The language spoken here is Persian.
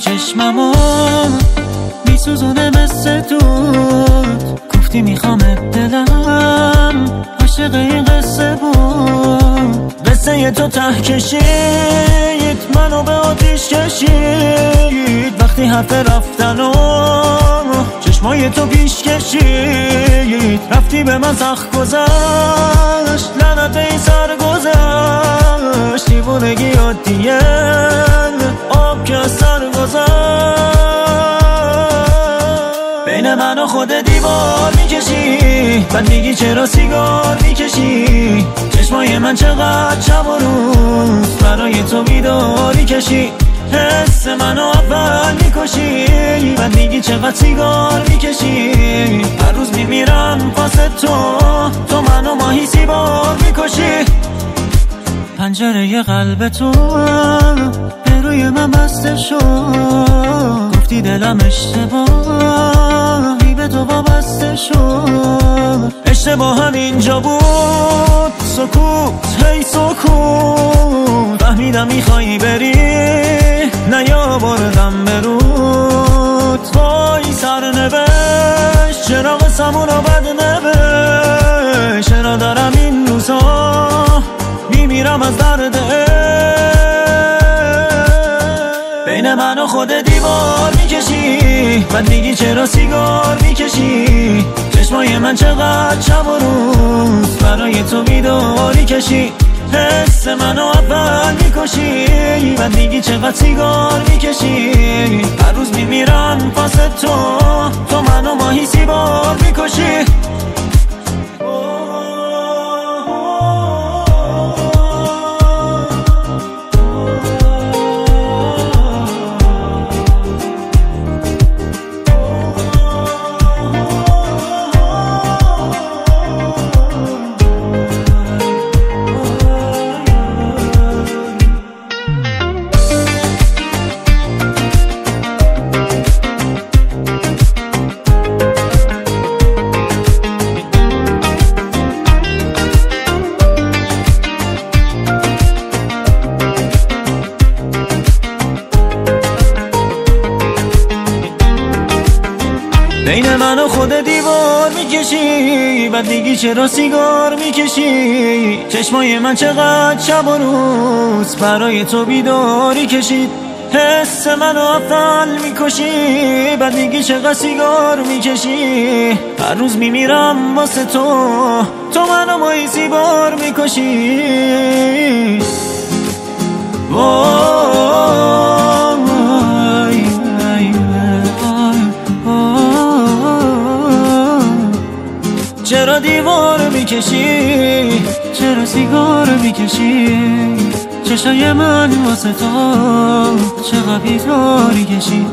تو چشممو میسوزونه مثل دود گفتی می‌خوام دلم عاشق این قصه بود. قصه تو ته کشید منو به آتیش کشید. وقتی حرف رفتن و چشمای تو پیش کشید. رفتی به من سخت گذشت لعنت این سر گذشت. دیوونگی عادیه آب که گذشت بین من و خود دیوار می‌کشی. بعد میگی چرا سیگار می‌کشی؟ چشمای من چقدر شب و روز برای تو بیداری کشی. حس منو اول می‌کشی. بعد میگی چقدر سیگار می‌کشی. هر روز میمیرم واسه تو. تو منو ماهی سیبار می‌کشی. پنجره قلب تو روی من بسته شد. گفتی دلم اشتباهی به تو وابسته شد. اشتباه هم اینجا بود. سکوت هی سکوت. فهمیدم میخوایی بری. نیاوردم به رود. وای سر نوشت چرا قسمون رو بد نوشت چرا دارم این روزا؟ میمیرم از درد بین من و خود دیوار می‌کشی. بعد میگی چرا سیگار می‌کشی؟ چشمای من چقدر شب و روز برای تو بیداری کشی. حس منو اول می‌کشی. بعد میگی چقدر سیگار می‌کشی. هر روز میمیرم واسه تو. تو منو ماهی سیبار می‌کشی. بین من و خود دیوار می‌کشی بعد میگی چرا سیگار می‌کشی؟ چشمای من چقدر شب و روز برای تو بیداری کشید حس منو افل می‌کشی بعد میگی چقدر سیگار می‌کشی؟ هر روز میمیرم واسه تو تو منو مایی سیبار می‌کشی. چرا دیوار می‌کشی؟ چرا سیگار می‌کشی؟ چشای من واسه تو چقدر بیداری کشی